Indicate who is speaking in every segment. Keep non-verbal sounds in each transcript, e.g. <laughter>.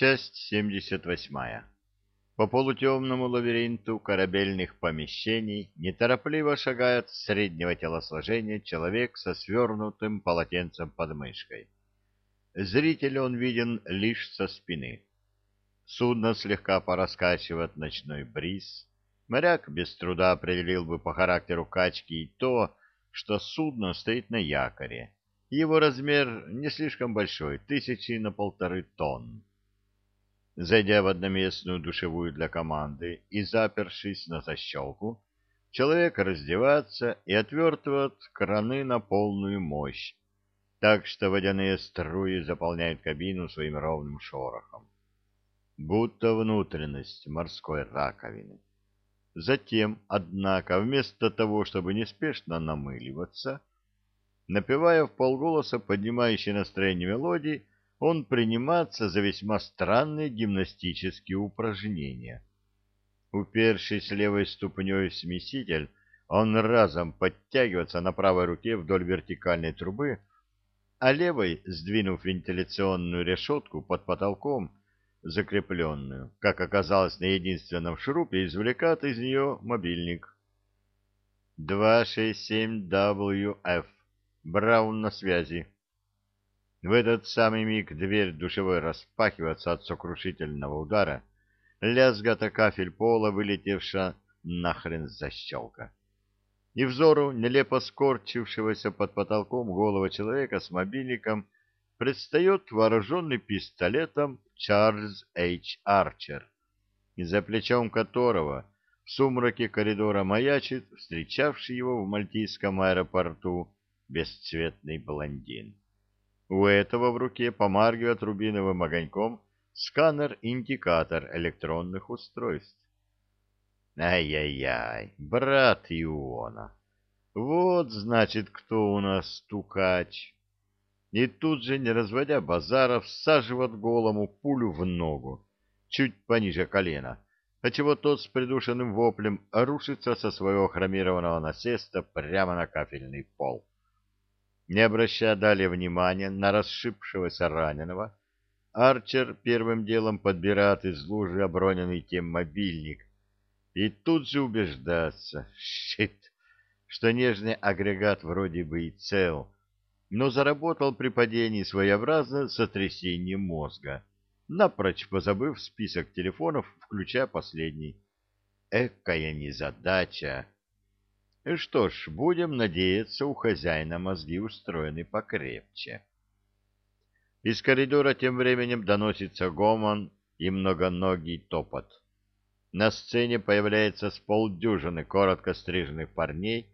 Speaker 1: Часть 78. По полутемному лабиринту корабельных помещений неторопливо шагает среднего телосложения человек со свернутым полотенцем под мышкой. Зритель он виден лишь со спины. Судно слегка пораскачивает ночной бриз. Моряк без труда определил бы по характеру качки и то, что судно стоит на якоре. Его размер не слишком большой, тысячи на полторы тонн. Зайдя в одноместную душевую для команды и запершись на защелку, человек раздевается и отвертывает краны на полную мощь, так что водяные струи заполняют кабину своим ровным шорохом, будто внутренность морской раковины. Затем, однако, вместо того, чтобы неспешно намыливаться, напевая в полголоса поднимающие настроение мелодии, он приниматься за весьма странные гимнастические упражнения. Упершись левой ступней в смеситель, он разом подтягивается на правой руке вдоль вертикальной трубы, а левой, сдвинув вентиляционную решетку под потолком, закрепленную, как оказалось на единственном шурупе, извлекает из нее мобильник. 267WF. Браун на связи. В этот самый миг дверь душевой распахивается от сокрушительного удара, лязгата кафель пола, вылетевшая нахрен защелка. И взору нелепо скорчившегося под потолком голого человека с мобильником предстает вооруженный пистолетом Чарльз Эйч Арчер, за плечом которого в сумраке коридора маячит встречавший его в мальтийском аэропорту бесцветный блондин. У этого в руке помаргивает рубиновым огоньком сканер-индикатор электронных устройств. Ай-яй-яй, брат Иона, вот, значит, кто у нас стукач. И тут же, не разводя базаров, всаживает голому пулю в ногу, чуть пониже колена, отчего тот с придушенным воплем рушится со своего хромированного насеста прямо на кафельный пол. Не обращая далее внимания на расшибшегося раненого, Арчер первым делом подбирает из лужи оброненный тем мобильник и тут же убеждается, <laughs> щит, что нежный агрегат вроде бы и цел, но заработал при падении своеобразно сотрясение мозга, напрочь позабыв список телефонов, включая последний. Экая незадача! Что ж, будем надеяться, у хозяина мозги устроены покрепче. Из коридора тем временем доносится гомон и многоногий топот. На сцене появляется с полдюжины коротко стриженных парней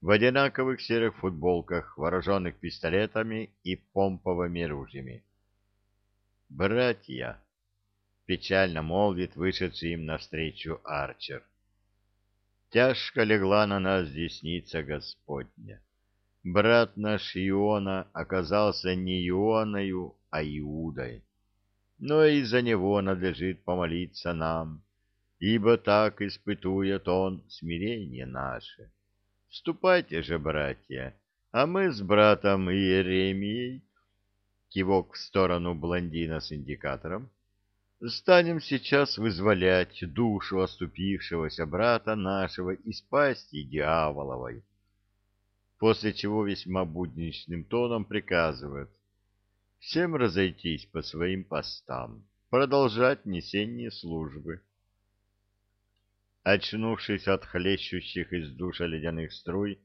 Speaker 1: в одинаковых серых футболках, вооруженных пистолетами и помповыми ружьями. «Братья!» — печально молвит вышедший им навстречу Арчер — Тяжко легла на нас десница Господня. Брат наш Иона оказался не Ионою, а Иудой. Но и за него надлежит помолиться нам, ибо так испытует он смирение наше. Вступайте же, братья, а мы с братом Иеремией, кивок в сторону блондина с индикатором, станем сейчас вызволять душу оступившегося брата нашего из пасти дьяволовой, после чего весьма будничным тоном приказывает всем разойтись по своим постам, продолжать несение службы. Очнувшись от хлещущих из душа ледяных струй,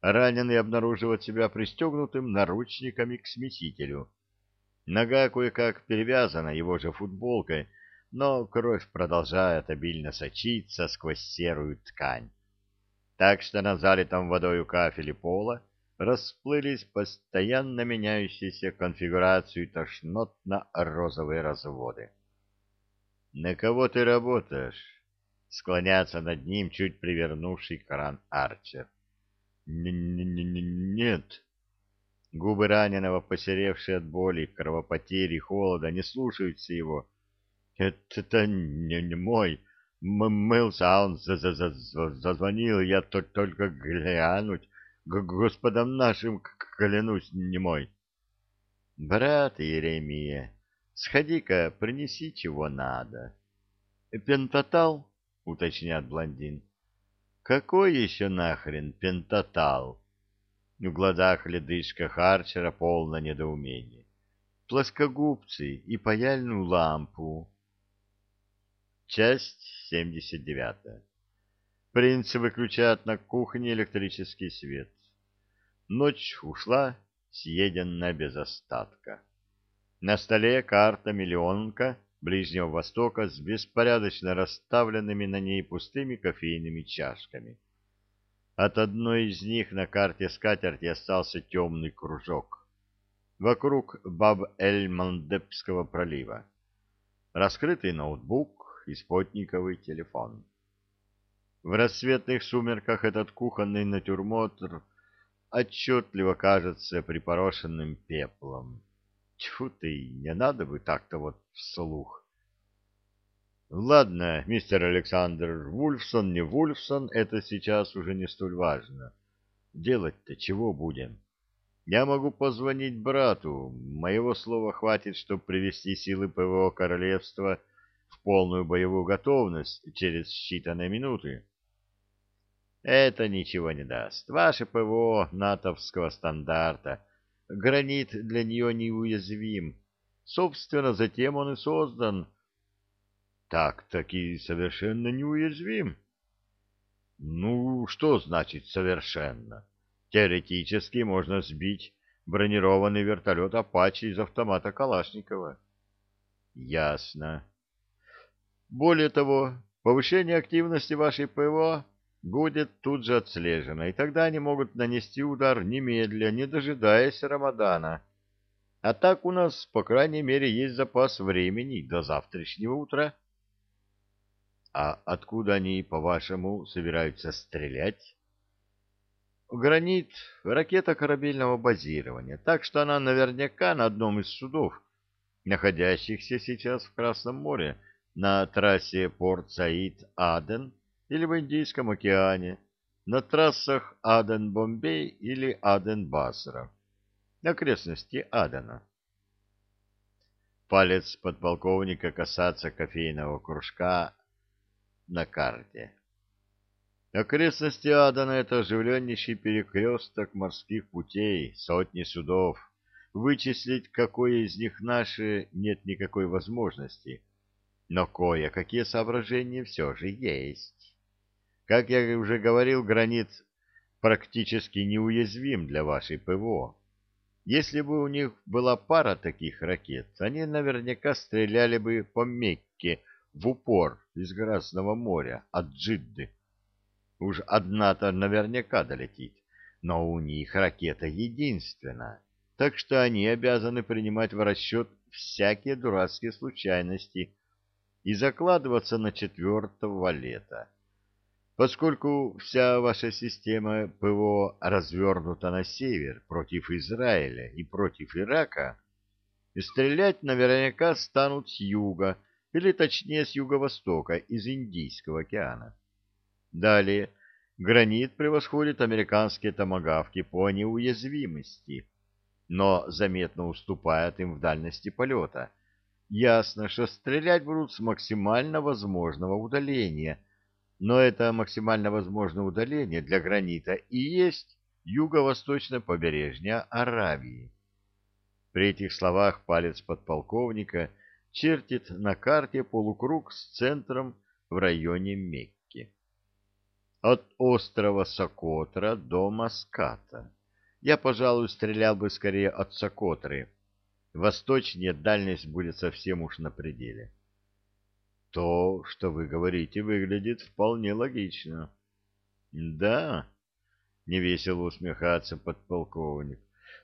Speaker 1: раненый обнаруживает себя пристегнутым наручниками к смесителю — Нога кое-как перевязана его же футболкой, но кровь продолжает обильно сочиться сквозь серую ткань. Так что на залитом водою кафеле пола расплылись постоянно меняющиеся конфигурацию тошнотно-розовые разводы. «На кого ты работаешь?» — склоняется над ним чуть привернувший кран Арчер. «Н-н-н-нет», Губы раненого, посеревшие от боли, кровопотери, холода, не слушаются его. «Это не, мой. М мылся, а он за -за -за зазвонил, я то только глянуть. Г Господом нашим клянусь, не мой». «Брат Иеремия, Сходи-ка, принеси чего надо. Пентатал, уточняет блондин. Какой еще нахрен пентатал? В глазах ледышка Харчера полно недоумения. Плоскогубцы и паяльную лампу. Часть 79. Принц выключает на кухне электрический свет. Ночь ушла, съеденная без остатка. На столе карта миллионка Ближнего Востока с беспорядочно расставленными на ней пустыми кофейными чашками. От одной из них на карте скатерти остался темный кружок. Вокруг Баб-эль-Мандебского пролива. Раскрытый ноутбук и спутниковый телефон. В рассветных сумерках этот кухонный натюрморт отчетливо кажется припорошенным пеплом. Тьфу ты, не надо бы так-то вот вслух. Ладно, мистер Александр, Вульфсон, не Вульфсон, это сейчас уже не столь важно. Делать-то чего будем? Я могу позвонить брату. Моего слова хватит, чтобы привести силы ПВО Королевства в полную боевую готовность через считанные минуты. Это ничего не даст. Ваше ПВО натовского стандарта. Гранит для нее неуязвим. Собственно, затем он и создан. Так-таки совершенно неуязвим. Ну, что значит совершенно? Теоретически можно сбить бронированный вертолет «Апачи» из автомата Калашникова. Ясно. Более того, повышение активности вашей ПВО будет тут же отслежено, и тогда они могут нанести удар немедля, не дожидаясь Рамадана. А так у нас, по крайней мере, есть запас времени до завтрашнего утра. А откуда они, по-вашему, собираются стрелять? Гранит — ракета корабельного базирования, так что она наверняка на одном из судов, находящихся сейчас в Красном море, на трассе Порт-Саид-Аден, или в Индийском океане, на трассах Аден-Бомбей или Аден-Басра, окрестности Адена. Палец подполковника касается кофейного кружка на карте. Окрестности Адена — это оживленнейший перекресток морских путей, сотни судов. Вычислить, какое из них наше, нет никакой возможности, но кое-какие соображения все же есть. Как я уже говорил, гранит практически неуязвим для вашей ПВО. Если бы у них была пара таких ракет, они наверняка стреляли бы по Мекке в упор из Красного моря, от Джидды. Уж одна-то наверняка долетит, но у них ракета единственная, так что они обязаны принимать в расчет всякие дурацкие случайности и закладываться на четвертого лета. Поскольку вся ваша система ПВО развернута на север против Израиля и против Ирака, стрелять наверняка станут с юга, или точнее с юго-востока, из Индийского океана. Далее, гранит превосходит американские томагавки по неуязвимости, но заметно уступает им в дальности полета. Ясно, что стрелять будут с максимально возможного удаления – но это максимально возможное удаление для гранита и есть юго-восточное побережье Аравии. При этих словах палец подполковника чертит на карте полукруг с центром в районе Мекки. От острова Сокотра до Маската. Я, пожалуй, стрелял бы скорее от Сокотры. Восточнее дальность будет совсем уж на пределе. То, что вы говорите, выглядит вполне логично. Да, невесело усмехается подполковник.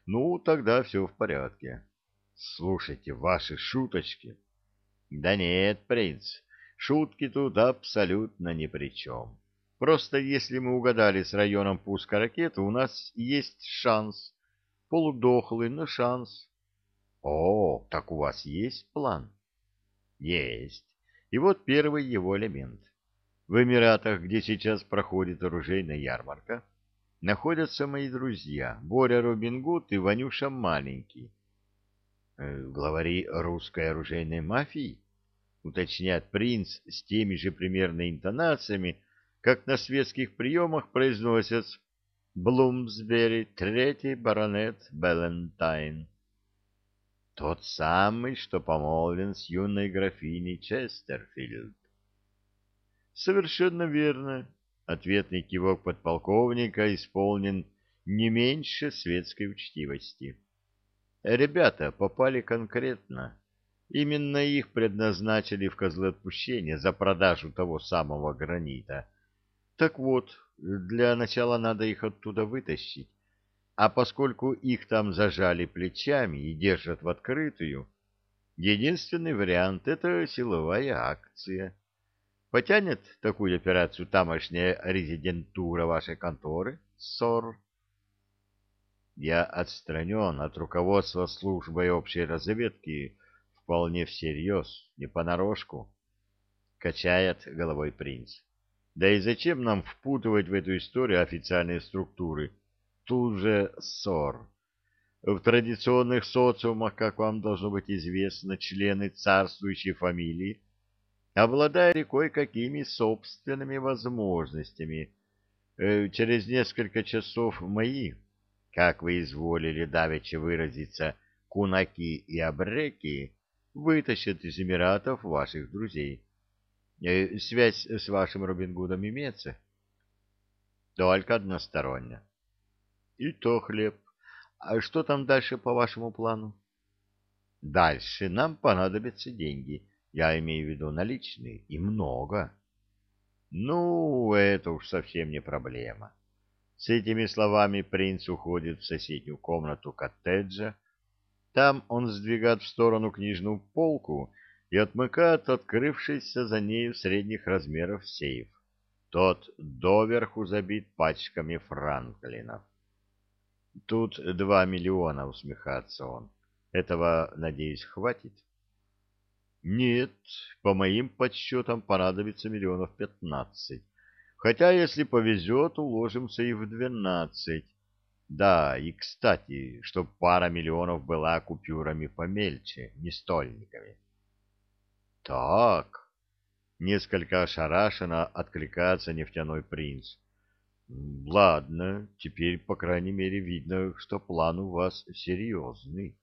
Speaker 1: Ну, тогда все в порядке. Слушайте, ваши шуточки. Да нет, принц, шутки тут абсолютно ни при чем. Просто если мы угадали с районом пуска ракеты, у нас есть шанс. Полудохлый, но шанс. О, так у вас есть план? Есть. И вот первый его элемент. В Эмиратах, где сейчас проходит оружейная ярмарка, находятся мои друзья Боря Робин Гуд и Ванюша Маленький. Э, главари русской оружейной мафии? Уточняет принц с теми же примерно интонациями, как на светских приемах произносят Блумсбери, третий баронет Балентайн. Тот самый, что помолвлен с юной графиней Честерфилд. Совершенно верно. Ответный кивок подполковника исполнен не меньше светской учтивости. Ребята попали конкретно. Именно их предназначили в козлы отпущения за продажу того самого гранита. Так вот, для начала надо их оттуда вытащить. А поскольку их там зажали плечами и держат в открытую, единственный вариант — это силовая акция. Потянет такую операцию тамошняя резидентура вашей конторы, СОР? Я отстранен от руководства службой общей разведки вполне всерьез, не понарошку. Качает головой принц. Да и зачем нам впутывать в эту историю официальные структуры? Тут же ссор. В традиционных социумах, как вам должно быть известно, члены царствующей фамилии обладали кое-какими собственными возможностями. Э, через несколько часов мои как вы изволили давеча выразиться, кунаки и абреки вытащат из Эмиратов ваших друзей. Э, связь с вашим Робин Гудом имеется? Только односторонне. И то хлеб. А что там дальше по вашему плану? Дальше нам понадобятся деньги. Я имею в виду наличные, и много. Ну, это уж совсем не проблема. С этими словами принц уходит в соседнюю комнату коттеджа. Там он сдвигает в сторону книжную полку и отмыкает открывшийся за нею средних размеров сейф. Тот доверху забит пачками франклинов. Тут два миллиона, усмехается он. Этого, надеюсь, хватит? Нет, по моим подсчетам понадобится миллионов пятнадцать. Хотя, если повезет, уложимся и в двенадцать. Да, и, кстати, чтоб пара миллионов была купюрами помельче, не стольниками. Так, несколько ошарашенно откликается нефтяной принц. Ладно, теперь, по крайней мере, видно, что план у вас серьезный.